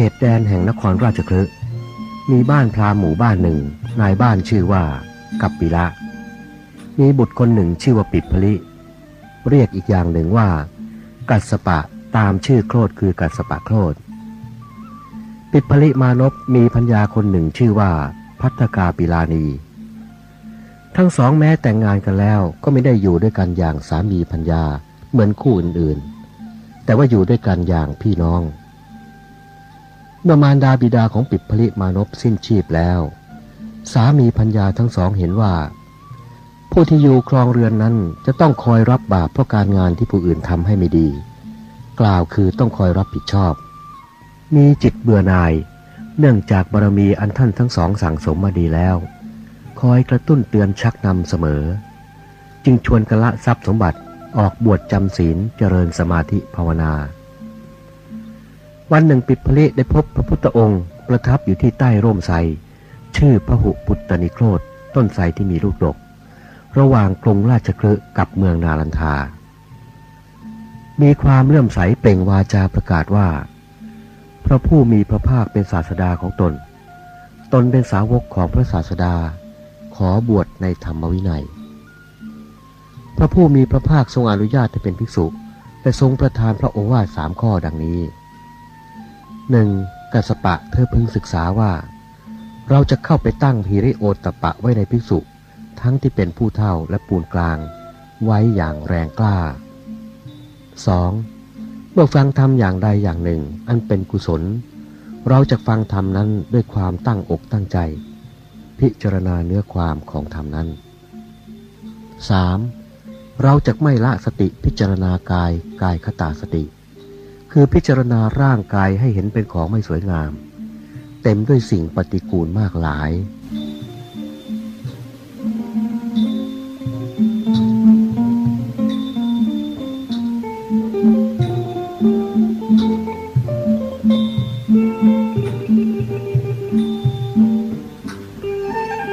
เขตแดนแห่งนครราชคลึมีบ้านพราหมู่บ้านหนึ่ง นายบ้านชื่อว่า กัปปิละ มีบุตรคนหนึ่งชื่อว่าปิดพลิ เรียกอีกอย่างหนึ่งว่า กัสปะตามชื่อโครดคือกัสปะโครดปิดพลิมานพมีพัญญาคนหนึ่งชื่อว่า พัฒกาปิลานี ทั้งสองแม้แต่งงานกันแล้วก็ไม่ได้อยู่ด้วยกันอย่างสามีพัญญาเหมือนคู่อื่นๆ แต่ว่าอยู่ด้วยกันอย่างพี่น้อง มื่อมารดาบิดาของปิดพลิมานพสิ้นชีพแล้ว สามีพัญญาทั้งสองเห็นว่า ผู้ที่อยู่ครองเรือนนั้นจะต้องคอยรับบาปเพราะการงานที่ผู้อื่นทำให้ไม่ดี กล่าวคือต้องคอยรับผิดชอบ มีจิตเบื่อหน่าย เนื่องจากบารมีอันท่านทั้งสองสั่งสมมาดีแล้ว คอยกระตุ้นเตือนชักนำเสมอ จึงชวนกละทรัพย์สมบัติออกบวชจำศีลเจริญสมาธิภาวนา วันหนึ่งปิดพลิได้พบพระพุทธองค์ ประทับอยู่ที่ใต้ร่มไทรชื่อพระหุปุตตนิโครธต้นไทรที่มีลูกดก ระหว่างกรุงราชคลึกับเมืองนาลันทา มีความเลื่อมใสเปล่งวาจาประกาศว่า พระผู้มีพระภาคเป็นศาสดาของตน ตนเป็นสาวกของพระศาสดา ขอบวชในธรรมวินัย พระผู้มีพระภาคทรงอนุญาตให้เป็นภิกษุและทรงประทานพระโอวาทสามข้อดังนี้ หนึ่งกัสปะเธอพึงศึกษาว่า เราจะเข้าไปตั้งพีริโอตปะไว้ในภิกษุ ทั้งที่เป็นผู้เท่าและปูนกลาง ไว้อย่างแรงกล้า 2. เมื่อฟังธรรมอย่างใดอย่างหนึ่ง อันเป็นกุศล เราจะฟังธรรมนั้นด้วยความตั้งอกตั้งใจ พิจารณาเนื้อความของธรรมนั้น 3. เราจะไม่ละสติพิจารณากายกายคตาสติ คือพิจารณาร่างกายให้เห็นเป็นของไม่สวยงาม เต็มด้วยสิ่งปฏิกูลมากหลาย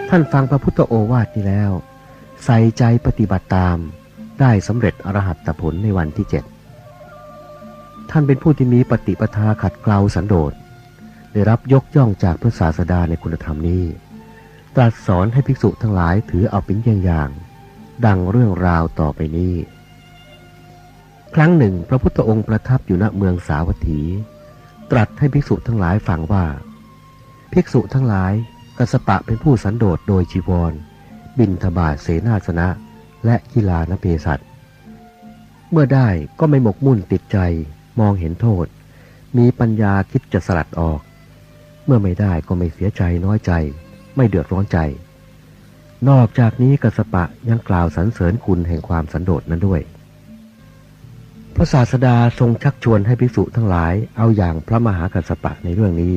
ท่านฟังพระพุทธโอวาทนี้แล้ว ใส่ใจปฏิบัติตามได้สำเร็จอรหัตผลในวันที่เจ็ด ท่านเป็นผู้ที่มีปฏิปทาขัดเกลาสันโดษ ได้รับยกย่องจากพระศาสดาในคุณธรรมนี้ ตรัสสอนให้ภิกษุทั้งหลายถือเอาเป็นอย่างอย่าง ดังเรื่องราวต่อไปนี้ ครั้งหนึ่ง พระพุทธองค์ประทับอยู่ณเมืองสาวัตถี ตรัสให้ภิกษุทั้งหลายฟังว่า ภิกษุทั้งหลายกัสปะเป็นผู้สันโดษโดยจีวร บินทบาทเสนาสนะ และกีฬานเภสัชเมื่อได้ก็ไม่หมกมุ่นติดใจ มองเห็นโทษ มีปัญญาคิดจะสลัดออก เมื่อไม่ได้ก็ไม่เสียใจน้อยใจ ไม่เดือดร้อนใจ นอกจากนี้กัสปะยังกล่าวสรรเสริญคุณแห่งความสันโดษนั้นด้วยพระศาสดาทรงชักชวนให้ภิกษุทั้งหลายเอาอย่างพระมหากัสปะในเรื่องนี้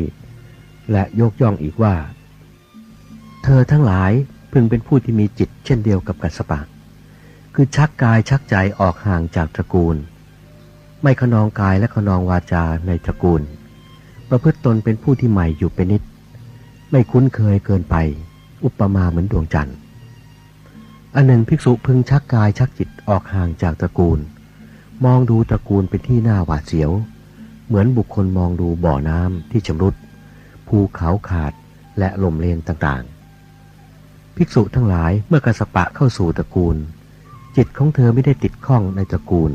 และยกย่องอีกว่า เธอทั้งหลายพึงเป็นผู้ที่มีจิตเช่นเดียวกับกัสปะ คือชักกายชักใจออกห่างจากตระกูล ไม่ขนองกายและขนองวาจาในตระกูล ประพฤติตนเป็นผู้ที่ใหม่อยู่เป็นนิด ไม่คุ้นเคยเกินไป อุปมาเหมือนดวงจันทร์ อันหนึ่งภิกษุพึงชักกายชักจิตออกห่างจากตระกูล มองดูตระกูลเป็นที่น่าหวาดเสียว เหมือนบุคคลมองดูบ่อน้ำที่ชำรุด ภูเขาขาดและลมเลนต่างๆ ภิกษุทั้งหลายเมื่อกระสปะเข้าสู่ตระกูล จิตของเธอไม่ได้ติดข้องในตระกูล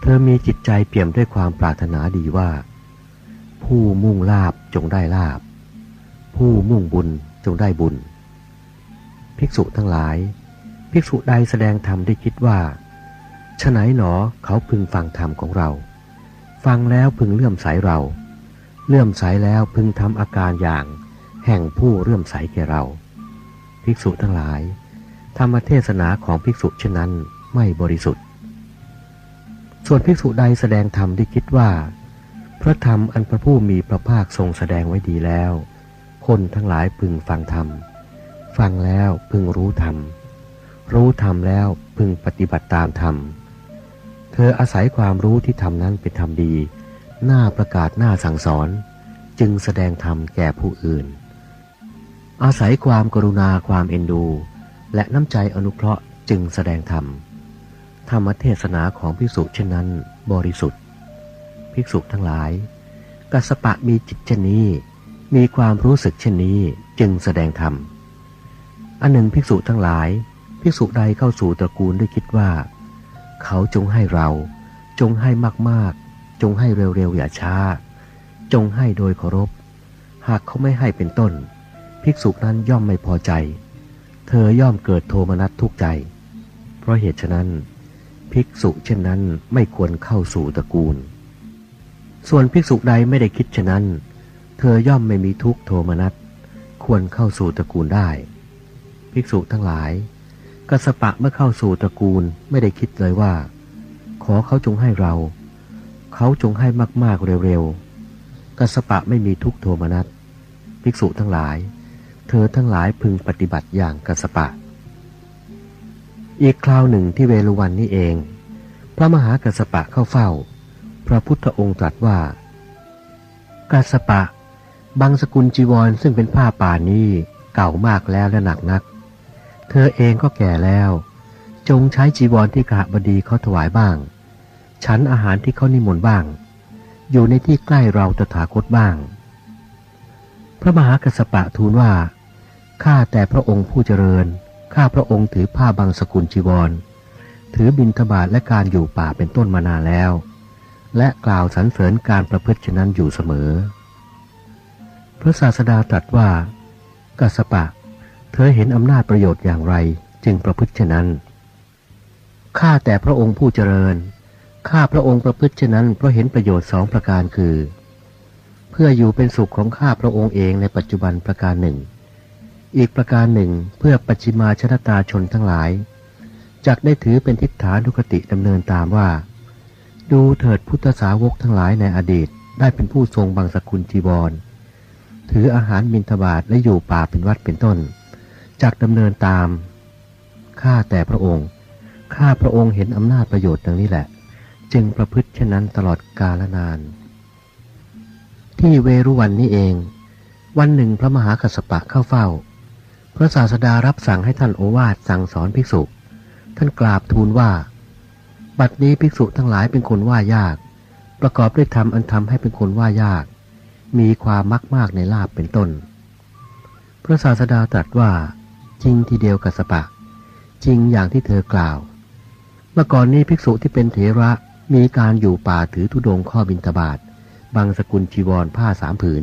เธอมีจิตใจเปี่ยมด้วยความปรารถนาดีว่า ผู้มุ่งลาบจงได้ลาบ ผู้มุ่งบุญจงได้บุญ ภิกษุทั้งหลาย ภิกษุใดแสดงธรรมได้คิดว่าฉไหนหนอเขาพึงฟังธรรมของเรา ฟังแล้วพึงเลื่อมใสเรา เลื่อมใสแล้วพึงทำอาการอย่างแห่งผู้เลื่อมใสแก่เรา ภิกษุทั้งหลาย ธรรมเทศนาของภิกษุเช่นนั้นไม่บริสุทธิ์ ส่วนภิกษุใดแสดงธรรมที่คิดว่า พระธรรมอันพระผู้มีพระภาคทรงแสดงไว้ดีแล้ว คนทั้งหลายพึงฟังธรรม ฟังแล้วพึงรู้ธรรม รู้ธรรมแล้วพึงปฏิบัติตามธรรม เธออาศัยความรู้ที่ทำนั้นเป็นธรรมดี หน้าประกาศหน้าสั่งสอน จึงแสดงธรรมแก่ผู้อื่น อาศัยความกรุณาความเอ็นดู และน้ำใจอนุเคราะห์จึงแสดงธรรม ธรรมเทศนาของภิกษุเช่นนั้น บริสุทธิ์ ภิกษุทั้งหลาย กัสปะมีจิตเช่นนี้ มีความรู้สึกเช่นนี้จึงแสดงธรรม อันหนึ่งภิกษุทั้งหลาย ภิกษุใดเข้าสู่ตระกูลด้วยคิดว่า เขาจงให้เรา จงให้มากๆ จงให้เร็วๆอย่าช้า จงให้โดยเคารพ หากเขาไม่ให้เป็นต้น ภิกษุนั้นย่อมไม่พอใจ เธอย่อมเกิดโทมนัสทุกข์ใจ เพราะเหตุฉะนั้น ภิกษุเช่นนั้นไม่ควรเข้าสู่ตระกูล ส่วนภิกษุใดไม่ได้คิดเช่นนั้น เธอย่อมไม่มีทุกขโทมนัสควรเข้าสู่ตระกูลได้ ภิกษุทั้งหลายกัสปะเมื่อเข้าสู่ตระกูลไม่ได้คิดเลยว่า ขอเขาจงให้เรา เขาจงให้มากๆเร็วๆกัสปะไม่มีทุกขโทมนัสภิกษุทั้งหลาย เธอทั้งหลายพึงปฏิบัติอย่างกัสปะ อีกคราวหนึ่งที่เวลุวันนี้เอง พระมหากัสปะเข้าเฝ้า พระพุทธองค์ตรัสว่ากัสปะ บางสกุลจีวรซึ่งเป็นผ้าป่านี้เก่ามากแล้วและหนักนัก เธอเองก็แก่แล้ว จงใช้จีวรที่กหบดีเขาถวายบ้าง ฉันอาหารที่เขานิมนต์บ้าง อยู่ในที่ใกล้เราตถาคตบ้าง พระมหากัสปะทูลว่าข้าแต่พระองค์ผู้เจริญ ข้าพระองค์ถือผ้าบางสกุลจีวร ถือบิณฑบาตและการอยู่ป่าเป็นต้นมานานแล้ว และกล่าวสรรเสริญการประพฤติฉะนั้นอยู่เสมอ พระศาสดาตรัสว่ากัสปะ เธอเห็นอำนาจประโยชน์อย่างไรจึงประพฤติเช่นนั้น ข้าแต่พระองค์ผู้เจริญ ข้าพระองค์ประพฤติเช่นนั้นเพราะเห็นประโยชน์สองประการคือ เพื่ออยู่เป็นสุขของข้าพระองค์เองในปัจจุบันประการหนึ่ง อีกประการหนึ่งเพื่อปัจฉิมาชนตาชนทั้งหลายจักได้ถือเป็นทิฏฐานุคติดำเนินตามว่า ดูเถิดพุทธสาวกทั้งหลายในอดีตได้เป็นผู้ทรงบางสกุลจีวรถืออาหารมินทบาทและอยู่ป่าเป็นวัดเป็นต้นจักดำเนินตาม ข้าแต่พระองค์ ข้าพระองค์เห็นอำนาจประโยชน์ดังนี้แหละ จึงประพฤติเช่นนั้นตลอดกาลนาน ที่เวรุวันนี้เอง วันหนึ่งพระมหากัสสปะเข้าเฝ้า พระศาสดารับสั่งให้ท่านโอวาทสั่งสอนภิกษุ ท่านกราบทูลว่า บัดนี้ภิกษุทั้งหลายเป็นคนว่ายาก ประกอบด้วยธรรมอันทำให้เป็นคนว่ายาก มีความมักมากในลาบเป็นต้น พระศาสดาตรัสว่า จริงทีเดียวกัสปะ จริงอย่างที่เธอกล่าว เมื่อก่อนนี้ภิกษุที่เป็นเถระมีการอยู่ป่าถือธุดงข้อบินตบาทบางสกุลจีวรผ้าสามผืน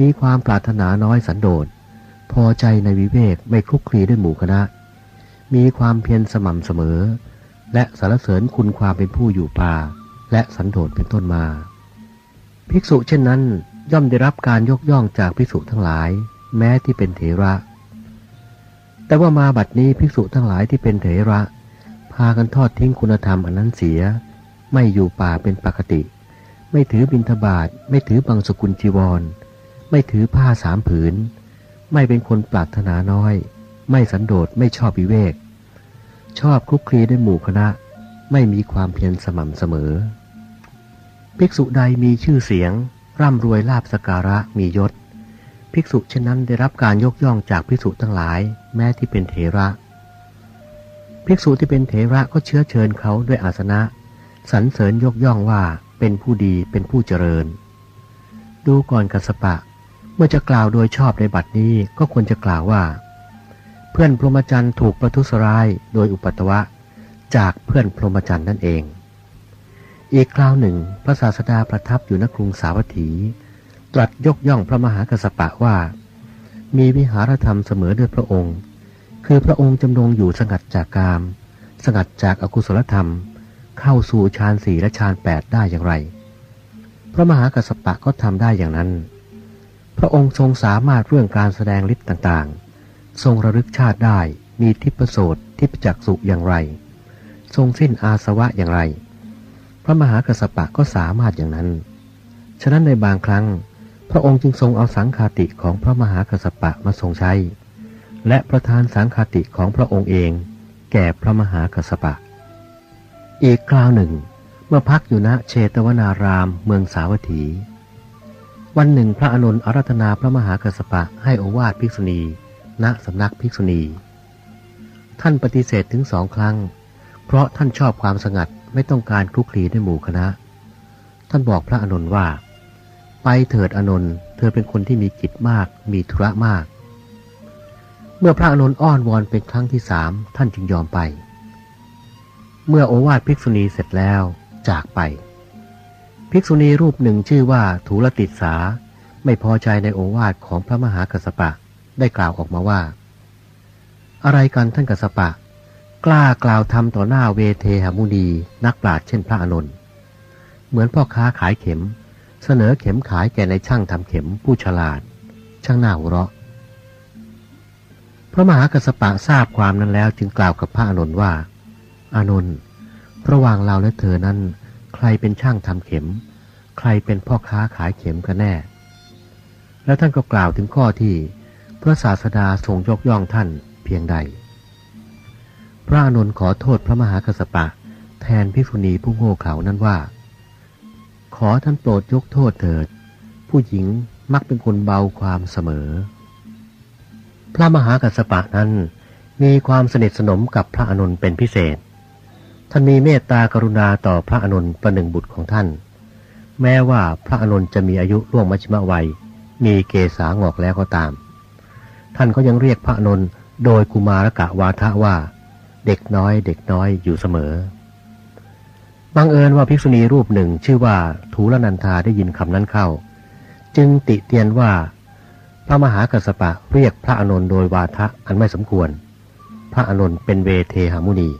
มีความปรารถนาน้อยสันโดษ พอใจในวิเวกไม่คลุกคลีด้วยหมู่คณะ มีความเพียรสม่ำเสมอ และสรรเสริญคุณความเป็นผู้อยู่ป่า และสันโดษเป็นต้นมา ภิกษุเช่นนั้นย่อมได้รับการยกย่องจากภิกษุทั้งหลาย แม้ที่เป็นเถระ แต่ว่ามาบัดนี้ภิกษุทั้งหลายที่เป็นเถระ พากันทอดทิ้งคุณธรรมอันนั้นเสีย ไม่อยู่ป่าเป็นปกติ ไม่ถือบิณฑบาตไม่ถือบางสกุลจีวร ไม่ถือผ้าสามผืน ไม่เป็นคนปรารถนาน้อย ไม่สันโดษไม่ชอบวิเวก ชอบคลุกคลีด้วยหมู่คณะ ไม่มีความเพียรสม่ำเสมอ ภิกษุใดมีชื่อเสียง ร่ำรวยลาบสการะมียศ ภิกษุเช่นนั้นได้รับการยกย่องจากภิกษุทั้งหลาย แม้ที่เป็นเถระ ภิกษุที่เป็นเถระก็เชื้อเชิญเขาด้วยอาสนะสรรเสริญยกย่องว่าเป็นผู้ดีเป็นผู้เจริญ ดูก่อนกัสปะ เมื่อจะกล่าวโดยชอบในบัดนี้ก็ควรจะกล่าวว่า เพื่อนพรหมจรรย์ถูกประทุษร้ายโดยอุปัตวะ จากเพื่อนพรหมจรรย์นั่นเอง อีกคราวหนึ่ง พระศาสดาประทับอยู่ณกรุงสาวัตถี ตรัสยกย่องพระมหากัสสปะว่า มีวิหารธรรมเสมอด้วยพระองค์ คือพระองค์จำลงอยู่สงัดจากกาม สงัดจากอากุศลธรรม เข้าสู่ฌานสี่และฌานแปดได้อย่างไร พระมหากัสสปะก็ทำได้อย่างนั้น พระองค์ทรงสามารถเรื่องการแสดงฤทธิ์ต่างๆ ทรงระลึกชาติได้มีทิพโสตทิพจักสุอย่างไร ทรงสิ้นอาสวะอย่างไร พระมหากัสสปะก็สามารถอย่างนั้น ฉะนั้นในบางครั้ง พระองค์จึงทรงเอาสังคาติของพระมหากัสสปะมาทรงใช้ และประทานสังคาติของพระองค์เอง แก่พระมหากัสสปะ อีกคราวหนึ่ง เมื่อพักอยู่ณเชตวนารามเมืองสาวัตถี วันหนึ่งพระอนุนอารัธนาพระมหากัสปะให้อวาทภิกษุณี ณสำนักภิกษุณี ท่านปฏิเสธถึงสองครั้ง เพราะท่านชอบความสงัดไม่ต้องการคลุกคลีด้วยหมู่คณะ ท่านบอกพระอนุนว่า ไปเถิดอานนเธอเป็นคนที่มีกิจมากมีธุระมาก เมื่อพระอานนอ้อนวอนเป็นครั้งที่สามท่านจึงยอมไป เมื่อโอวาทภิกษุณีเสร็จแล้วจากไป ภิกษุณีรูปหนึ่งชื่อว่าถูลติสา ไม่พอใจในโอวาทของพระมหากัสสปะได้กล่าวออกมาว่า อะไรกันท่านกัสสปะ กล้ากล่าวทำต่อหน้าเวเทหมุนีนักปราชญ์เช่นพระอานนเหมือนพ่อค้าขายเข็ม เสนอเข็มขายแก่ในช่างทำเข็มผู้ฉลาด ช่างหน้าหัวเราะพระมหากัสสปะทราบความนั้นแล้วจึงกล่าวกับพระอานนว่าอานนระหว่างเราและเธอนั้น รเป็นช่างทำเข็ม ใครเป็นพ่อค้าขายเข็มกันแน่ แล้วท่านก็กล่าวถึงข้อที่พระศาสดาทรงยกย่องท่านเพียงใด พระอานนขอโทษพระมหากัสปะ แทนภิษุณีผู้โง่เขลานั้นว่า ขอท่านโปรดยกโทษเถิด ผู้หญิงมักเป็นคนเบาความเสมอ พระมหากัสปะนั้นมีความสนิทสนมกับพระอานนเป็นพิเศษ ท่านมีเมตตากรุณาต่อพระอานนประหนึ่งบุตรของท่าน แม้ว่าพระอานนจะมีอายุร่วงมัชฌิมวัย มีเกษางอกแล้วก็ตาม ท่านก็ยังเรียกพระอานนโดยกุมารกะวาทะว่า เด็กน้อยเด็กน้อยอยู่เสมอบังเอิญว่าภิกษุณีรูปหนึ่งชื่อว่าทูลนันทาได้ยินคำนั้นเข้า จึงติเตียนว่า พระมหากัสสปะเรียกพระอานนโดยวาทะอันไม่สมควร พระอานนเป็นเวเทหามุนี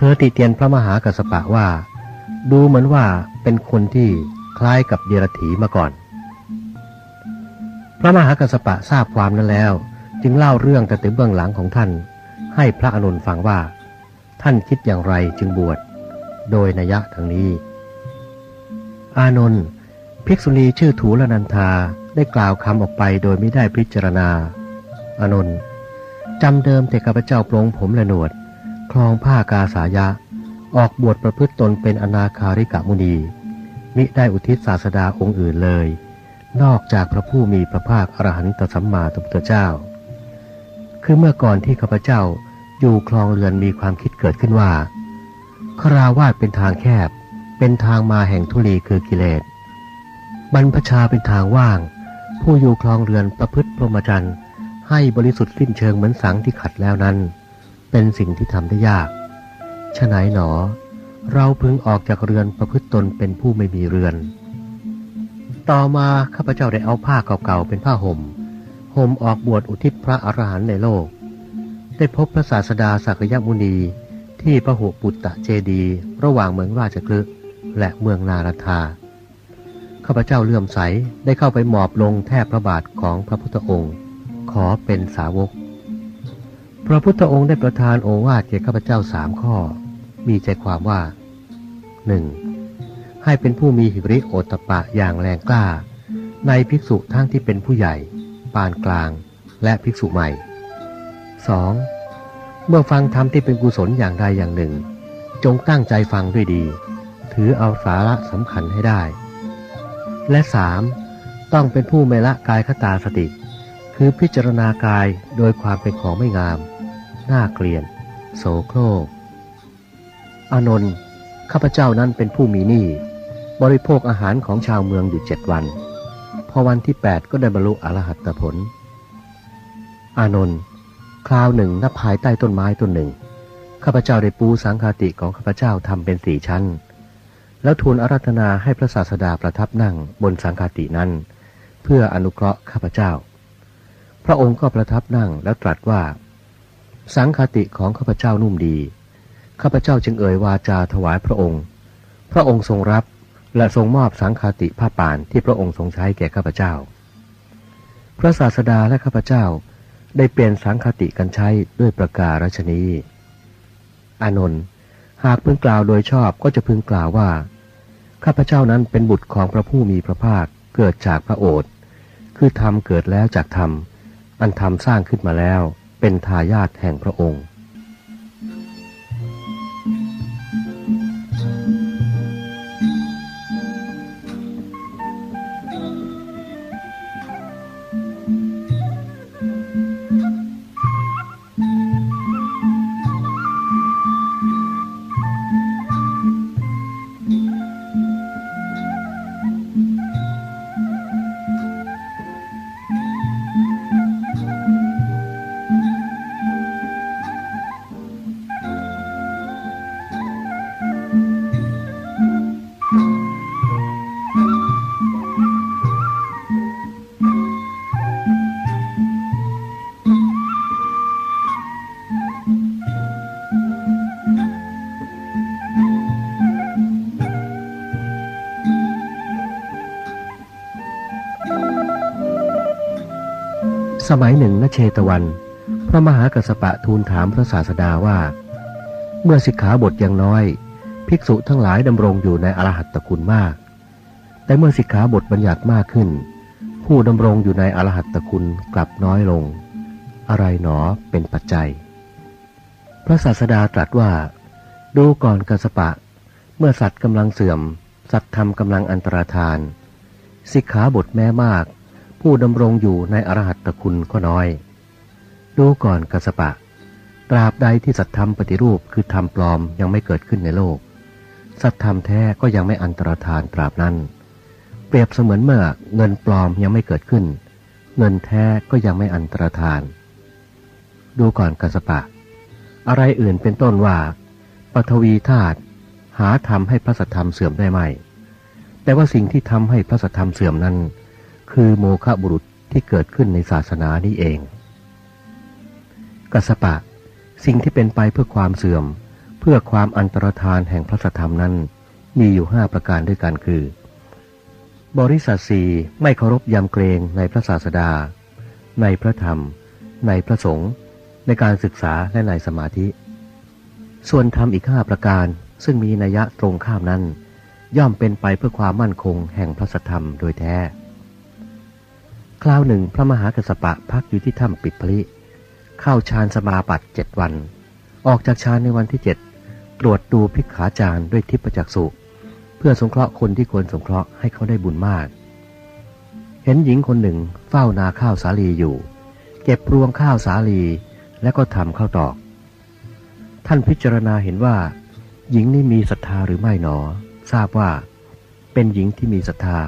เธอติเตียนพระมหากัสสปะว่า ดูเหมือนว่าเป็นคนที่คล้ายกับเดรัจฉีมาก่อน พระมหากัสสปะทราบความนั้นแล้ว จึงเล่าเรื่องแต่ถึงเบื้องหลังของท่าน ให้พระอานนฟังว่า ท่านคิดอย่างไรจึงบวชโดยนัยยะดังนี้ อานนท์ภิกษุณีชื่อถูลนันทาได้กล่าวคำออกไปโดยไม่ได้พิจารณา อานนท์จำเดิมแต่ข้าพเจ้าปลงผมและหนวด คลองผ้ากาสายะ ออกบวชประพฤติตนเป็นอนาคาริกะมุนี มิได้อุทิศศาสดาองค์อื่นเลย นอกจากพระผู้มีพระภาคอรหันตสัมมาสัมพุทธเจ้า คือเมื่อก่อนที่ข้าพเจ้าอยู่คลองเรือนมีความคิดเกิดขึ้นว่าคราวาสเป็นทางแคบ เป็นทางมาแห่งทุลีคือกิเลส บรรพชาเป็นทางว่าง ผู้อยู่คลองเรือนประพฤติพรหมจรรย์ให้บริสุทธิ์สิ้นเชิงเหมือนสังที่ขัดแล้วนั้น เป็นสิ่งที่ทำได้ยากฉะไหนหนอ เราพึงออกจากเรือนประพฤติตนเป็นผู้ไม่มีเรือน ต่อมาข้าพเจ้าได้เอาผ้าเก่าๆเป็นผ้าห่มห่มออกบวชอุทิศพระอรหันต์ในโลก ได้พบพระศาสดาสักยมุนี ที่พระหุปุตตะเจดี ระหว่างเมืองราชคลึและเมืองนาราธาข้าพเจ้าเลื่อมใสได้เข้าไปหมอบลงแทบพระบาทของพระพุทธองค์ ขอเป็นสาวก พระพุทธองค์ได้ประทานโอวาทแก่ข้าพเจ้าสามข้อ มีใจความว่าหนึ่งให้เป็นผู้มีหิริโอตตปะอย่างแรงกล้า ในภิกษุทั้งที่เป็นผู้ใหญ่ ปานกลาง และภิกษุใหม่ 2. เมื่อฟังธรรมที่เป็นกุศลอย่างใดอย่างหนึ่ง จงตั้งใจฟังด้วยดี ถือเอาสาระสำคัญให้ได้ และสามต้องเป็นผู้ไม่ละกายคตาสติ คือพิจารณากายโดยความเป็นของไม่งาม น่าเกลียดโสโครก อานนท์ข้าพเจ้านั้นเป็นผู้มีหนี้บริโภคอาหารของชาวเมืองอยู่เจ็ดวัน พอวันที่แปดก็ได้บรรลุอรหัตผล อานนท์คราวหนึ่งณภายใต้ต้นไม้ต้นหนึ่งข้าพเจ้าได้ปูสังคาติของข้าพเจ้าทำเป็นสี่ชั้น แล้วทูลอาราธนาให้พระศาสดาประทับนั่งบนสังคาตินั้น เพื่ออนุเคราะห์ข้าพเจ้า พระองค์ก็ประทับนั่งแล้วตรัสว่า สังคติของข้าพเจ้านุ่มดี ข้าพเจ้าจึงเอ่ยวาจาถวายพระองค์ พระองค์ทรงรับและทรงมอบสังคติผ้าป่านที่พระองค์ทรงใช้แก่ข้าพเจ้า พระศาสดาและข้าพเจ้าได้เปลี่ยนสังคติกันใช้ด้วยประการฉนี้ อานนท์ หากพึงกล่าวโดยชอบก็จะพึงกล่าวว่า ข้าพเจ้านั้นเป็นบุตรของพระผู้มีพระภาคเกิดจากพระโอษฐ์ คือธรรมเกิดแล้วจากธรรม อันธรรมสร้างขึ้นมาแล้ว เป็นทายาทแห่งพระองค์ สมัยหนึ่งณเชตวัน พระมหากัสปะทูลถามพระศาสดาว่า เมื่อสิกขาบทยังน้อย ภิกษุทั้งหลายดำรงอยู่ในอรหัตตคุณมาก แต่เมื่อสิกขาบทบัญญัติมากขึ้น ผู้ดำรงอยู่ในอรหัตตคุณกลับน้อยลง อะไรหนอเป็นปัจจัย พระศาสดาตรัสว่า ดูก่อนกัสปะ เมื่อสัตว์กำลังเสื่อม สัตว์ธรรมกำลังอันตรธาน สิกขาบทแม้มาก ผู้ดำรงอยู่ในอรหัตคุณก็น้อย ดูก่อนกัสปะ ตราบใดที่สัตธรรมปฏิรูปคือธรรมปลอมยังไม่เกิดขึ้นในโลก สัตธรรมแท้ก็ยังไม่อันตรธานตราบนั้น เปรียบเสมือนเมื่อเงินปลอมยังไม่เกิดขึ้น เงินแท้ก็ยังไม่อันตรธาน ดูก่อนกัสปะ อะไรอื่นเป็นต้นว่าปฐวีธาตุหาทำให้พระสัทธรรมเสื่อมได้ไหม แต่ว่าสิ่งที่ทำให้พระสัทธรรมเสื่อมนั้น คือโมฆะบุรุษที่เกิดขึ้นในศาสนานี้เอง กัสปะ สิ่งที่เป็นไปเพื่อความเสื่อม เพื่อความอันตรธานแห่งพระสธรรมนั้น มีอยู่ห้าประการด้วยกันคือ บริษัทสีไม่เคารพยำเกรงในพระศาสดา ในพระธรรม ในพระสงฆ์ในการศึกษาและในสมาธิ ส่วนธรรมอีกห้าประการซึ่งมีนัยยะตรงข้ามนั้น ย่อมเป็นไปเพื่อความมั่นคงแห่งพระสธรรมโดยแท้ คราวหนึ่งพระมหากัสสปะพักอยู่ที่ถ้ำปิดพลิ เข้าฌานสมาบัติเจ็ดวัน ออกจากฌานในวันที่เจ็ดตรวจดูพิกขาจารย์ด้วยทิพจักษุเพื่อสงเคราะห์คนที่ควรสงเคราะห์ให้เขาได้บุญมาก เห็นหญิงคนหนึ่งเฝ้านาข้าวสาลีอยู่ เก็บรวงข้าวสาลีแล้วก็ทำข้าวตอก ท่านพิจารณาเห็นว่า หญิงนี้มีศรัทธาหรือไม่หนอ ทราบว่า เป็นหญิงที่มีศรัทธา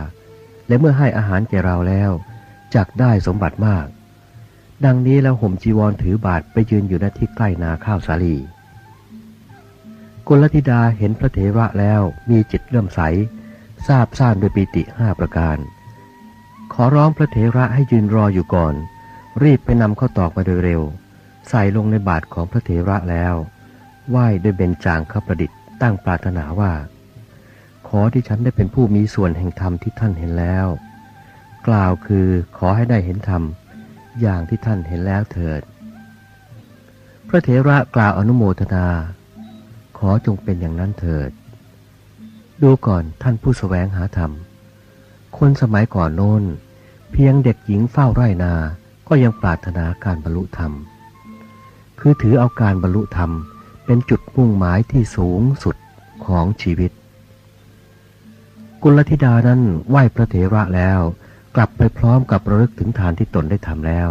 และเมื่อให้อาหารแก่เราแล้ว จักได้สมบัติมาก ดังนี้แล้วห่มจีวรถือบาทไปยืนอยู่ณที่ใกล้นาข้าวสาลีกุลธิดาเห็นพระเถระแล้วมีจิตเลื่อมใสทราบซ่านด้วยปีติห้าประการ ขอร้องพระเถระให้ยืนรออยู่ก่อน รีบไปนำข้าวตอกมาโดยเร็ว ใส่ลงในบาทของพระเถระแล้ว ไหว้ด้วยเบญจางคประดิษฐ์ตั้งปรารถนาว่า ขอที่ฉันได้เป็นผู้มีส่วนแห่งธรรมที่ท่านเห็นแล้ว กล่าวคือขอให้ได้เห็นธรรม อย่างที่ท่านเห็นแล้วเถิด พระเถระกล่าวอนุโมทนา ขอจงเป็นอย่างนั้นเถิด ดูก่อนท่านผู้สแสวงหาธรรม คนสมัยก่อนโน้น เพียงเด็กหญิงเฝ้าไร่นาก็ยังปรารถนาการบรรลุธรรม คือถือเอาการบรรลุธรรมเป็นจุดมุ่งหมายที่สูงสุดของชีวิต กุลธิดานั้นไหว้พระเถระแล้ว กลับไปพร้อมกับระลึกถึงทานที่ตนได้ทำแล้ว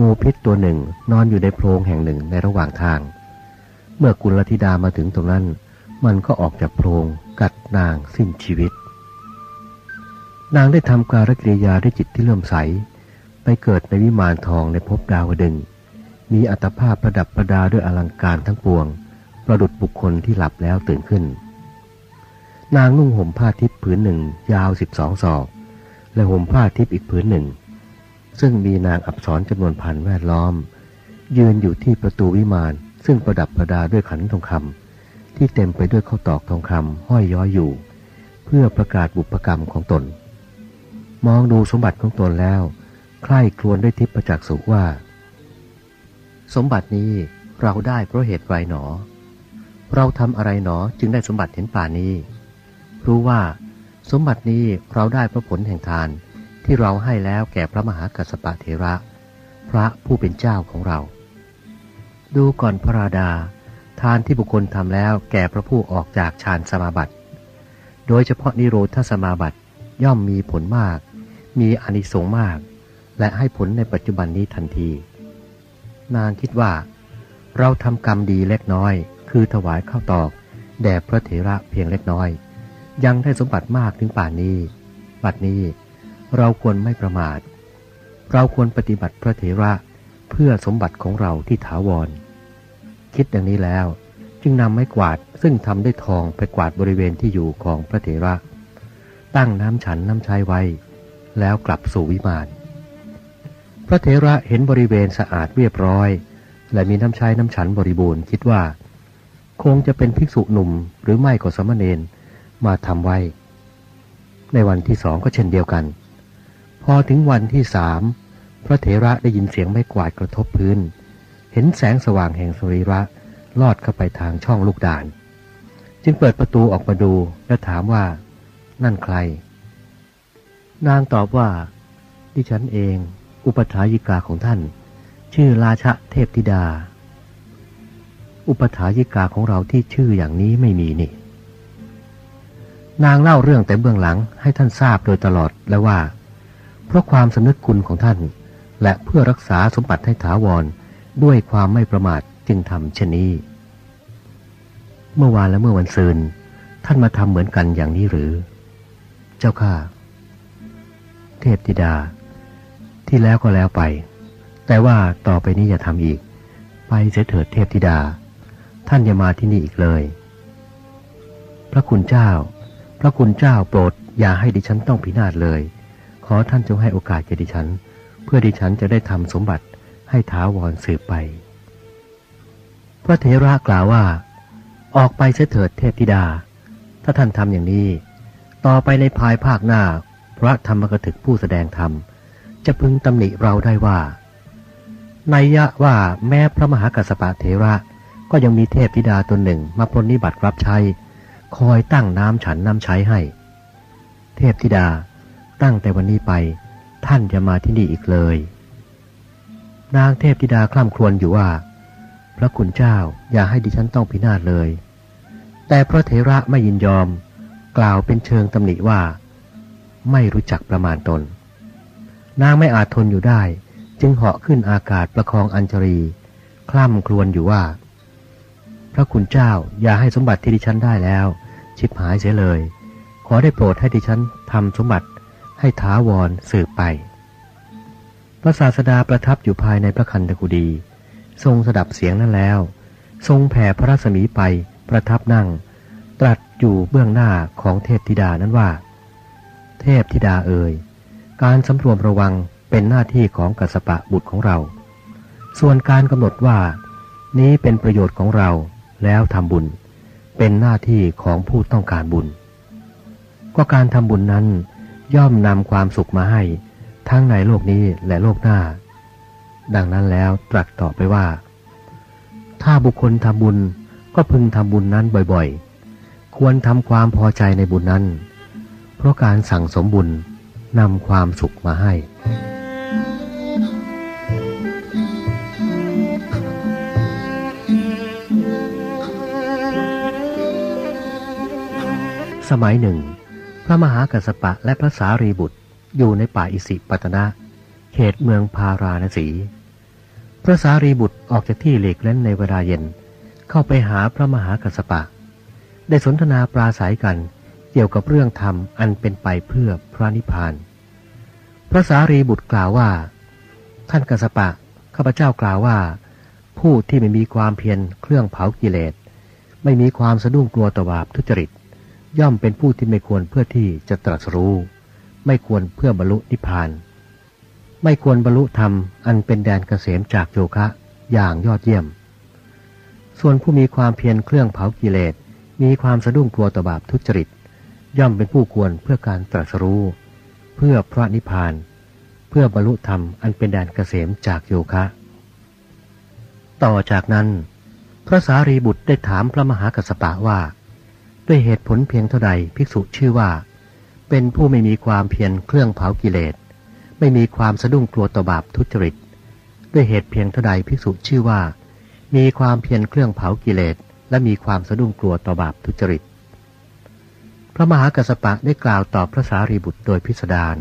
งูพิษตัวหนึ่งนอนอยู่ในโพรงแห่งหนึ่งในระหว่างทาง เมื่อกุลธิดามาถึงตรงนั้น มันก็ออกจากโพรงกัดนางสิ้นชีวิต นางได้ทำการกิริยาด้วยจิตที่เลื่อมใส ไปเกิดในวิมานทองในภพดาวดึง มีอัตภาพประดับประดาด้วยอลังการทั้งปวง ประดุดบุคคลที่หลับแล้วตื่นขึ้น นางนุ่งห่มผ้าทิพย์ผืนหนึ่งยาวสิบสองศอก และห่มผ้าทิพย์อีกผืนหนึ่ง ซึ่งมีนางอับสรจำนวนพันแวดล้อม ยืนอยู่ที่ประตูวิมานซึ่งประดับประดาด้วยขันทองคำที่เต็มไปด้วยข้าวตอกทองคำห้อยย้อยอยู่ เพื่อประกาศบุพกรรมของตน มองดูสมบัติของตนแล้วใคร่ครวญด้วยทิพประจักษ์สุว่า สมบัตินี้เราได้เพราะเหตุไรหนอ เราทำอะไรหนอจึงได้สมบัติเห็นป่านนี้ รู้ว่า สมบัตินี้เราได้พระผลแห่งทานที่เราให้แล้วแก่พระมหากัสปะเทระ พระผู้เป็นเจ้าของเรา ดูก่อนพระราดา ทานที่บุคคลทำแล้วแก่พระผู้ออกจากฌานสมาบัติ โดยเฉพาะนิโรธสมาบัติย่อมมีผลมาก มีอนิสงส์มาก และให้ผลในปัจจุบันนี้ทันที นางคิดว่า เราทำกรรมดีเล็กน้อย คือถวายข้าวตอกแด่พระเถระเพียงเล็กน้อย ยังได้สมบัติมากถึงป่านนี้ บัดนี้เราควรไม่ประมาท เราควรปฏิบัติพระเถระเพื่อสมบัติของเราที่ถาวร คิดอย่างนี้แล้วจึงนำไม้กวาดซึ่งทำด้วยทองไปกวาดบริเวณที่อยู่ของพระเถระ ตั้งน้ำฉันน้ำชายไว้ แล้วกลับสู่วิมาน พระเถระเห็นบริเวณสะอาดเรียบร้อย และมีน้ำชายน้ำฉันบริบูรณ์คิดว่า คงจะเป็นภิกษุหนุ่มหรือไม่ก็สมณเณร มาทำไว้ ในวันที่สองก็เช่นเดียวกัน พอถึงวันที่สามพระเถระได้ยินเสียงไม้กวาดกระทบพื้น เห็นแสงสว่างแห่งสรีระลอดเข้าไปทางช่องลูกด่าน จึงเปิดประตูออกมาดูและถามว่า นั่นใคร นางตอบว่า ดิฉันเอง อุปถายิกาของท่าน ชื่อราชะเทพธิดา อุปถายิกาของเราที่ชื่ออย่างนี้ไม่มีนี่ นางเล่าเรื่องแต่เบื้องหลังให้ท่านทราบโดยตลอดและว่า เพราะความสำนึกคุณของท่าน และเพื่อรักษาสมบัติให้ถาวร ด้วยความไม่ประมาทจึงทำเช่นนี้ เมื่อวานและเมื่อวันซืนท่านมาทำเหมือนกันอย่างนี้หรือ เจ้าข้าเทพธิดา ที่แล้วก็แล้วไป แต่ว่าต่อไปนี้อย่าทำอีก ไปเสียเถิดเทพธิดา ท่านอย่ามาที่นี่อีกเลย พระคุณเจ้า พระคุณเจ้าโปรดอย่าให้ดิฉันต้องพินาศเลย ขอท่านจงให้โอกาสแก่ดิฉัน เพื่อดิฉันจะได้ทำสมบัติให้ท้าวรสืบไป พระเถระกล่าวว่า ออกไปเสถิดเทพธิดา ถ้าท่านทำอย่างนี้ ต่อไปในภายภาคหน้า พระธรรมกถึกผู้แสดงธรรม จะพึงตำหนิเราได้ว่านัยยะว่าแม้พระมหากัสปะเถระก็ยังมีเทพธิดาตนหนึ่งมาพรนิบัติรับใช้ คอยตั้งน้ำฉันน้ำใช้ให้ เทพธิดาตั้งแต่วันนี้ไปท่านจะมาที่นี่อีกเลย นางเทพธิดาคล่ำครวญอยู่ว่า พระคุณเจ้าอย่าให้ดิฉันต้องพินาศเลย แต่พระเถระไม่ยินยอมกล่าวเป็นเชิงตำหนิว่า ไม่รู้จักประมาณตน นางไม่อาจทนอยู่ได้ จึงเหาะขึ้นอากาศประคองอัญชรี คล่ำครวญอยู่ว่า พระคุณเจ้าอย่าให้สมบัติที่ดิฉันได้แล้ว ชิบหายเสียเลย ขอได้โปรดให้ดิฉันทำสมบัติให้ท้าวรสืบไป พระศาสดาประทับอยู่ภายในพระคันธกุฎีทรงสดับเสียงนั้นแล้ว ทรงแผ่พระรัศมีไปประทับนั่ง ตรัสอยู่เบื้องหน้าของเทพธิดานั้นว่า เทพธิดาเอ่ยการสำรวมระวังเป็นหน้าที่ของกัสปะบุตรของเรา ส่วนการกำหนดว่า นี้เป็นประโยชน์ของเรา แล้วทำบุญ เป็นหน้าที่ของผู้ต้องการบุญ ก็การทำบุญนั้นย่อมนำความสุขมาให้ ทั้งในโลกนี้และโลกหน้า ดังนั้นแล้วตรัสต่อไปว่า ถ้าบุคคลทำบุญก็พึงทำบุญนั้นบ่อยๆ ควรทำความพอใจในบุญนั้น เพราะการสั่งสมบุญนำความสุขมาให้ สมัยหนึ่ง พระมหากัสสปะและพระสารีบุตรอยู่ในป่าอิสิปตนะ เขตเมืองพาราณสี พระสารีบุตรออกจากที่หลีกเล่นในเวลาเย็น เข้าไปหาพระมหากัสสปะ ได้สนทนาปราศัยกันเกี่ยวกับเรื่องธรรมอันเป็นไปเพื่อพระนิพพาน พระสารีบุตรกล่าวว่า ท่านกัสปะข้าพเจ้ากล่าวว่า ผู้ที่ไม่มีความเพียรเครื่องเผากิเลส ไม่มีความสะดุ้งกลัวต่อบาปทุจริต ย่อมเป็นผู้ที่ไม่ควรเพื่อที่จะตรัสรู้ ไม่ควรเพื่อบรรลุนิพพาน ไม่ควรบรรลุธรรมอันเป็นแดนเกษมจากโยคะอย่างยอดเยี่ยม ส่วนผู้มีความเพียรเครื่องเผากิเลส มีความสะดุ้งกลัวต่อบาปทุจริต ย่อมเป็นผู้ควรเพื่อการตรัสรู้ เพื่อพระนิพพาน เพื่อบรรลุธรรมอันเป็นแดนเกษมจากโยคะ ต่อจากนั้น พระสารีบุตรได้ถามพระมหากัสสปะว่า ด้วยเหตุผลเพียงเท่าใดภิกษุชื่อว่า เป็นผู้ไม่มีความเพียรเครื่องเผากิเลส ไม่มีความสะดุ้งกลัวต่อบาปทุจริต ด้วยเหตุเพียงเท่าใดภิกษุชื่อว่า มีความเพียรเครื่องเผากิเลส และมีความสะดุ้งกลัวต่อบาปทุจริต พระมหากัสสปะได้กล่าวตอบพระสารีบุตรโดยพิสดาร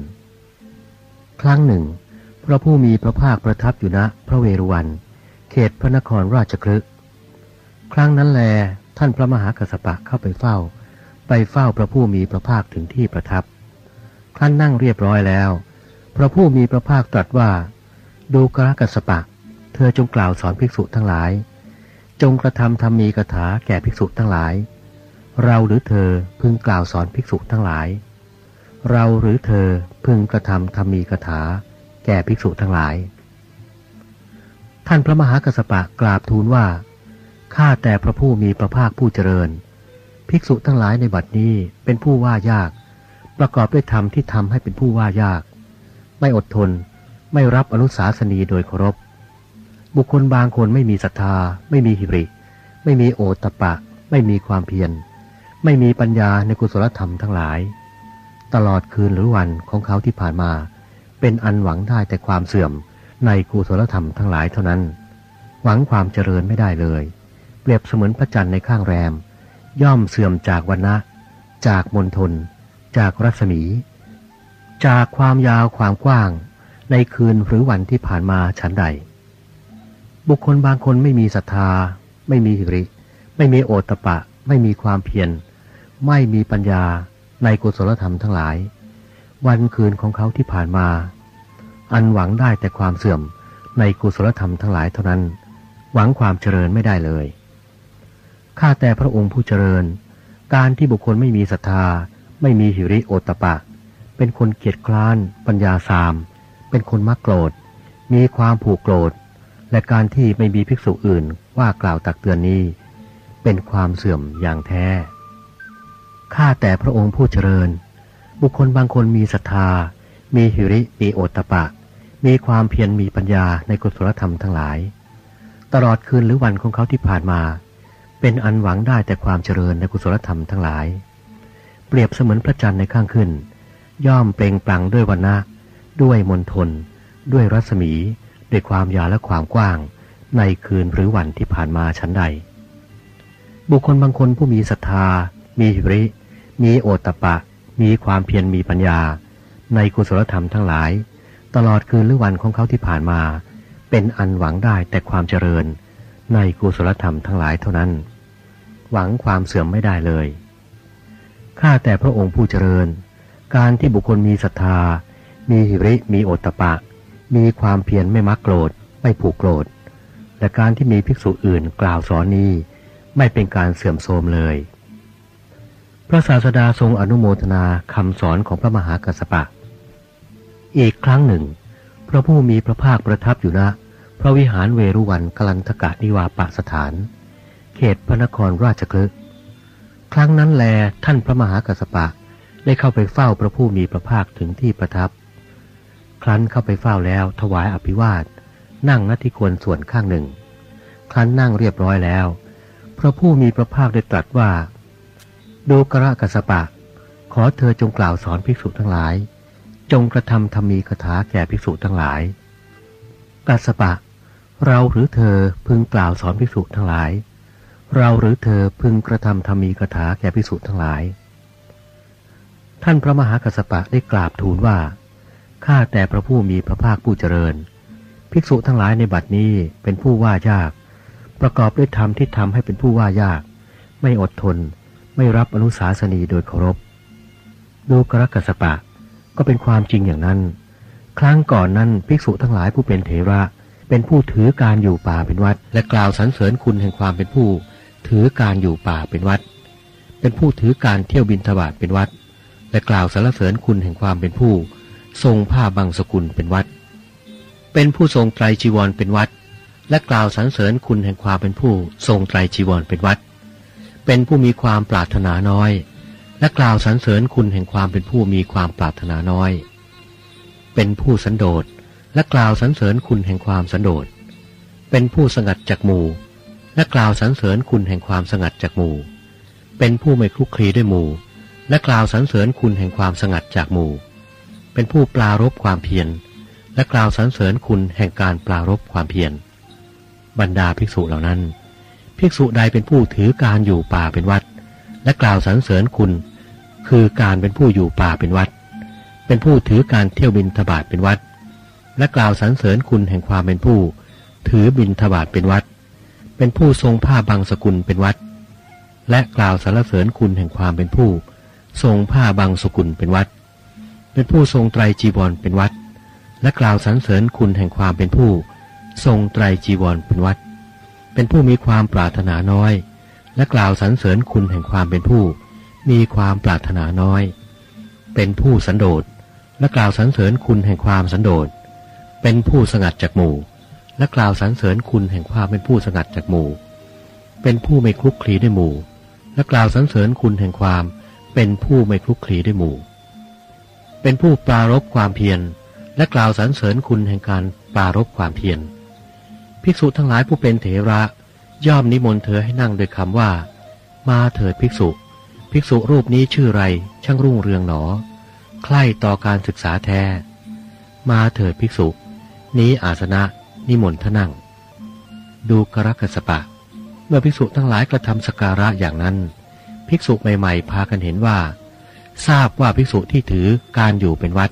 ครั้งหนึ่ง พระผู้มีพระภาคประทับอยู่ณพระเวรุวัน เขตพระนครราชคลึครั้งนั้นแล ท่านพระมหากัสสปะเข้าไปเฝ้า ไปเฝ้าพระผู้มีพระภาคถึงที่ประทับ ครั้นนั่งเรียบร้อยแล้ว พระผู้มีพระภาคตรัสว่า ดูกรกัสปะ เธอจงกล่าวสอนภิกษุทั้งหลาย จงกระทำธรรมีกถาแก่ภิกษุทั้งหลาย เราหรือเธอพึงกล่าวสอนภิกษุทั้งหลาย เราหรือเธอพึงกระทำธรรมีกถาแก่ภิกษุทั้งหลาย ท่านพระมหากัสสปะกราบทูลว่า ข้าแต่พระผู้มีพระภาคผู้เจริญ ภิกษุทั้งหลายในบัดนี้เป็นผู้ว่ายาก ประกอบด้วยธรรมที่ทำให้เป็นผู้ว่ายาก ไม่อดทน ไม่รับอนุสาสนีโดยเคารพ บุคคลบางคนไม่มีศรัทธา ไม่มีหิริ ไม่มีโอตตะปะ ไม่มีความเพียร ไม่มีปัญญาในกุศลธรรมทั้งหลาย ตลอดคืนหรือวันของเขาที่ผ่านมา เป็นอันหวังได้แต่ความเสื่อมในกุศลธรรมทั้งหลายเท่านั้น หวังความเจริญไม่ได้เลย เปรียบเสมือนพระจันทร์ในข้างแรม ย่อมเสื่อมจากวันนะจากมนทนจากรัศมี จากความยาวความกว้าง ในคืนหรือวันที่ผ่านมาฉันใด บุคคลบางคนไม่มีศรัทธา ไม่มีหิริ ไม่มีโอตตะปะ ไม่มีความเพียรไม่มีปัญญาในกุศลธรรมทั้งหลาย วันคืนของเขาที่ผ่านมา อันหวังได้แต่ความเสื่อมในกุศลธรรมทั้งหลายเท่านั้น หวังความเจริญไม่ได้เลย ข้าแต่พระองค์ผู้เจริญ การที่บุคคลไม่มีศรัทธา ไม่มีหิริโอตตะปะ เป็นคนเกียจคร้าน ปัญญาสาม เป็นคนมักโกรธ มีความผูกโกรธ และการที่ไม่มีภิกษุอื่นว่ากล่าวตักเตือนนี้ เป็นความเสื่อมอย่างแท้ ข้าแต่พระองค์ผู้เจริญ บุคคลบางคนมีศรัทธา มีหิริมีโอตตะปะ มีความเพียรมีปัญญาในกุศลธรรมทั้งหลาย ตลอดคืนหรือวันของเขาที่ผ่านมา เป็นอันหวังได้แต่ความเจริญในกุศลธรรมทั้งหลาย เปรียบเสมือนพระจันทร์ในข้างขึ้น ย่อมเปล่งปลั่งด้วยวันนะด้วยมนทน ด้วยรัศมี ด้วยความยาวและความกว้าง ในคืนหรือวันที่ผ่านมาชั้นใด บุคคลบางคนผู้มีศรัทธา มีหิริ มีโอตตะปะ มีความเพียรมีปัญญา ในกุศลธรรมทั้งหลาย ตลอดคืนหรือวันของเขาที่ผ่านมา เป็นอันหวังได้แต่ความเจริญ ในกุศลธรรมทั้งหลายเท่านั้น หวังความเสื่อมไม่ได้เลย ข้าแต่พระองค์ผู้เจริญ การที่บุคคลมีศรัทธา มีหิริ มีโอตตะปะ มีความเพียรไม่มักโกรธ ไม่ผูกโกรธ และการที่มีภิกษุอื่นกล่าวสอนนี้ ไม่เป็นการเสื่อมโทรมเลย พระศาสดาทรงอนุโมทนาคำสอนของพระมหากัสสปะ อีกครั้งหนึ่ง พระผู้มีพระภาคประทับอยู่ณพ ระวิหารเวรุวันกลันทกะนิวาปะสถาน เขตพระนครราชคลึกครั้งนั้นแลท่านพระมหากัสสปะได้เข้าไปเฝ้าพระผู้มีพระภาคถึงที่ประทับ ครั้นเข้าไปเฝ้าแล้วถวายอภิวาท นั่งนัที่ควรส่วนข้างหนึ่ง ครั้นนั่งเรียบร้อยแล้ว พระผู้มีพระภาคได้ตรัสว่า ดูกระกัสปะ ขอเธอจงกล่าวสอนภิกษุทั้งหลาย จงกระทำธรรมีคาถาแก่ภิกษุทั้งหลายกัสปะ เราหรือเธอพึงกล่าวสอนภิกษุทั้งหลาย เราหรือเธอพึงกระทำธรรมีคาถาแก่ภิกษุทั้งหลาย ท่านพระมหากัสปะได้กราบทูลว่า ข้าแต่พระผู้มีพระภาคผู้เจริญ ภิกษุทั้งหลายในบัดนี้เป็นผู้ว่ายาก ประกอบด้วยธรรมที่ทำให้เป็นผู้ว่ายาก ไม่อดทน ไม่รับอนุสาสนีโดยเคารพ ดูกรกัสปะก็เป็นความจริงอย่างนั้น ครั้งก่อนนั้นภิกษุทั้งหลายผู้เป็นเถระ เป็นผู้ถือการอยู่ป่าเป็นวัด และกล่าวสรรเสริญคุณแห่งความเป็นผู้ ถือการอยู่ป่าเป็นวัด เป็นผู้ถือการเที่ยวบินทบาทเป็นวัด และกล่าวสรรเสริญคุณแห่งความเป็นผู้ ทรงผ้าบางสกุลเป็นวัด เป็นผู้ทรงไตรจีวรเป็นวัด และกล่าวสรรเสริญคุณแห่งความเป็นผู้ ทรงไตรจีวรเป็นวัด เป็นผู้มีความปรารถนาน้อย และกล่าวสรรเสริญคุณแห่งความเป็นผู้มีความปรารถนาน้อย เป็นผู้สันโดษ และกล่าวสรรเสริญคุณแห่งความสันโดษ เป็นผู้สงัดจากหมู่ และกล่าวสรรเสริญคุณแห่งความสงัดจากหมู่ เป็นผู้ไม่คลุกคลีด้วยหมู่ และกล่าวสรรเสริญคุณแห่งความสงัดจากหมู่ เป็นผู้ปลารบความเพียร และกล่าวสรรเสริญคุณแห่งการปลารบความเพียร บรรดาภิกษุเหล่านั้น ภิกษุใดเป็นผู้ถือการอยู่ป่าเป็นวัด และกล่าวสรรเสริญคุณ คือการเป็นผู้อยู่ป่าเป็นวัด เป็นผู้ถือการเที่ยวบินทบาทเป็นวัด และกล่าวสรรเสริญคุณแห่งความเป็นผู้ ถือบินทบาทเป็นวัด เป็นผู้ทรงผ้าบางสกุลเป็นวัด และกล่าวสรรเสริญคุณแห่งความเป็นผู้ ทรงผ้าบางสกุลเป็นวัด เป็นผู้ทรงไตรจีวรเป็นวัด และกล่าวสรรเสริญคุณแห่งความเป็นผู้ ทรงไตรจีวรเป็นวัด เป็นผู้มีความปรารถนาน้อย และกล่าวสรรเสริญคุณแห่งความเป็นผู้ มีความปรารถนาน้อย เป็นผู้สันโดษและกล่าวสรรเสริญคุณแห่งความสันโดษ เป็นผู้สงัดจากหมู่ และกล่าวสรรเสริญคุณแห่งความเป็นผู้สงัดจากหมู่ เป็นผู้ไม่คลุกคลีด้วยหมู่ และกล่าวสรรเสริญคุณแห่งความ เป็นผู้ไม่คลุกคลีด้วยหมู่ เป็นผู้ปรารบความเพียรและกล่าวสรรเสริญคุณแห่งการปรารบความเพียรภิกษุทั้งหลายผู้เป็นเถระย่อมนิมนต์เธอให้นั่งโดยคำว่า มาเถิดภิกษุ ภิกษุรูปนี้ชื่อไรช่างรุ่งเรืองหนอ ใคร่ต่อการศึกษาแท้ มาเถิดภิกษุ นี้อาสนะนิมนต์ท่านั่ง ดูกรกสปะ เมื่อภิกษุทั้งหลายกระทำสการะอย่างนั้น ภิกษุใหม่ๆ พากันเห็นว่า ทราบว่าภิกษุที่ถือการอยู่เป็นวัด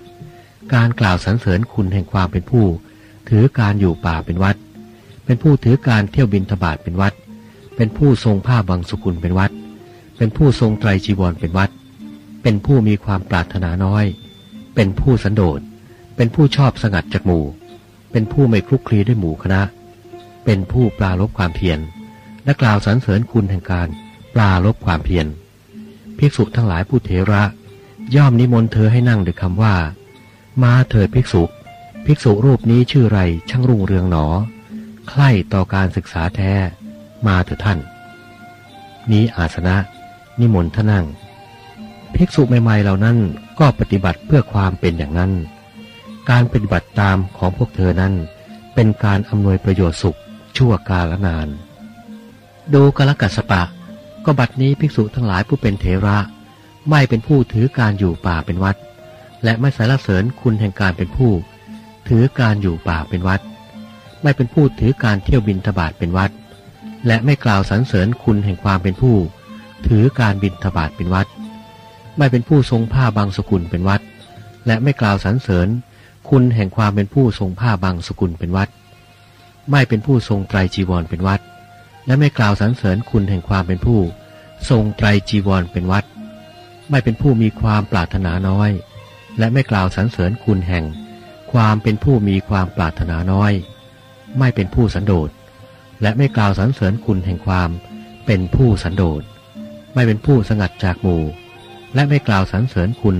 การกล่าวสรรเสริญคุณแห่งความเป็นผู้ ถือการอยู่ป่าเป็นวัด เป็นผู้ถือการเที่ยวบินทบาทเป็นวัด เป็นผู้ทรงผ้าบางสุกุลเป็นวัด เป็นผู้ทรงไตรจีวรเป็นวัด เป็นผู้มีความปรารถนาน้อย เป็นผู้สันโดษเป็นผู้ชอบสงัดจากหมู่ เป็นผู้ไม่คลุกคลีด้วยหมู่คณะ เป็นผู้ปลาลบความเพียรและกล่าวสรรเสริญคุณแห่งการปลาลบความเพียรภิกษุทั้งหลายผู้เถระ ย่อมนิมนต์เธอให้นั่งด้วยคำว่า มาเถิดภิกษุ ภิกษุรูปนี้ชื่อไรช่างรุ่งเรืองหนอ ใคร่ต่อการศึกษาแท้ มาเถิดท่าน นี้อาสนะ นิมนต์ท่านั่ง ภิกษุใหม่ๆเหล่านั้นก็ปฏิบัติเพื่อความเป็นอย่างนั้น การปฏิบัติตามของพวกเธอนั้นเป็นการอำนวยประโยชน์สุขชั่วกาลนาน ดูกลกัสปะ ก็บัดนี้ภิกษุทั้งหลายผู้เป็นเถระ ไม่เป็นผู้ถือการอยู่ป่าเป็นวัด และไม่สรรเสริญคุณแห่งการเป็นผู้ ถือการอยู่ป่าเป็นวัด ไม่เป็นผู้ถือการเที่ยวบินทบาทเป็นวัด และไม่กล่าวสรรเสริญคุณแห่งความเป็นผู้ ถือการบินทบาทเป็นวัด ไม่เป็นผู้ทรงผ้าบางสกุลเป็นวัด และไม่กล่าวสรรเสริญ คุณแห่งความเป็นผู้ทรงผ้าบางสกุลเป็นวัด ไม่เป็นผู้ทรงไตรจีวรเป็นวัด และไม่กล่าวสรรเสริญคุณแห่งความเป็นผู้ ทรงไตรจีวรเป็นวัด ไม่เป็นผู้มีความปรารถนาน้อย และไม่กล่าวสรรเสริญคุณแห่ง ความเป็นผู้มีความปรารถนาน้อย ไม่เป็นผู้สันโดษ และไม่กล่าวสรรเสริญคุณแห่งความ เป็นผู้สันโดษ ไม่เป็นผู้สงัดจากหมู่ และไม่กล่าวสรรเสริญคุณ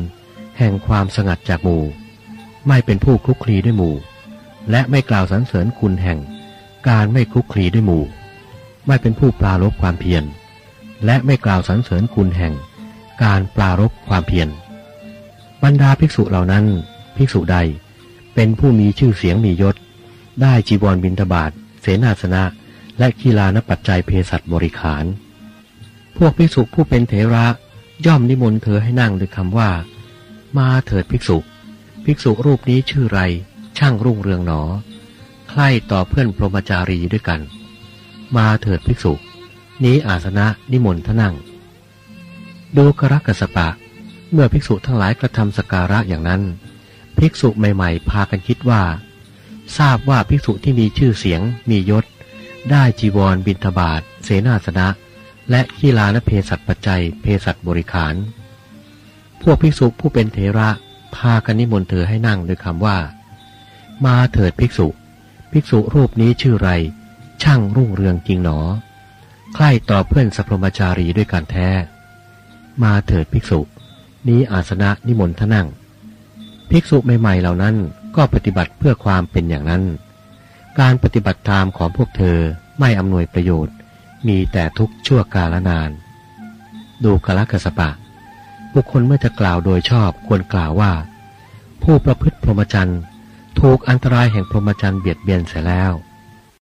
แห่งความสงัดจากหมู่ ไม่เป็นผู้คลุกคลีด้วยหมู่ และไม่กล่าวสรรเสริญคุณแห่ง การไม่คลุกคลีด้วยหมู่ ไม่เป็นผู้ปลารบความเพียร และไม่กล่าวสรรเสริญคุณแห่ง การปลารบความเพียร บรรดาภิกษุเหล่านั้น ภิกษุใด เป็นผู้มีชื่อเสียงมียศ ได้จีวรบินทบาทเสนาสนะ และกีฬานปัจจัยเภสัชบริขาร พวกภิกษุผู้เป็นเถระย่อมนิมนต์เธอให้นั่งด้วยคำว่า มาเถิดภิกษุ ภิกษุรูปนี้ชื่อไร ช่างรุ่งเรืองหนอ ใคร่ต่อเพื่อนพรหมจารีด้วยกัน มาเถิดภิกษุ นี้อาสนะนิมนต์ท่านั่ง ดูกรกสปะ เมื่อภิกษุทั้งหลายกระทำสการะอย่างนั้น ภิกษุใหม่ๆ พากันคิดว่า ทราบว่าภิกษุที่มีชื่อเสียง มียศ ได้จีวรบินทบาทเสนาสนะ และกีฬานเพศัตปัจจัยเพศัตบริขาร พวกภิกษุผู้เป็นเถระ พากันนิมนต์เธอให้นั่งด้วยคำว่า มาเถิดภิกษุ ภิกษุรูปนี้ชื่อไร ช่างรุ่งเรืองจริงหนอใคร่ต่อเพื่อนสัพพมจารีด้วยการแท้ มาเถิดภิกษุ นี้อาสนะนิมนต์ท่านั่ง ภิกษุใหม่ๆเหล่านั้นก็ปฏิบัติเพื่อความเป็นอย่างนั้น การปฏิบัติตามของพวกเธอไม่อำนวยประโยชน์ มีแต่ทุกชั่วกาลนาน ดูกาลกัสปะ บุคคลเมื่อจะกล่าวโดยชอบควรกล่าวว่า ผู้ประพฤติพรหมจรรย์ถูกอันตรายแห่งพรหมจรรย์เบียดเบียนเสียแล้ว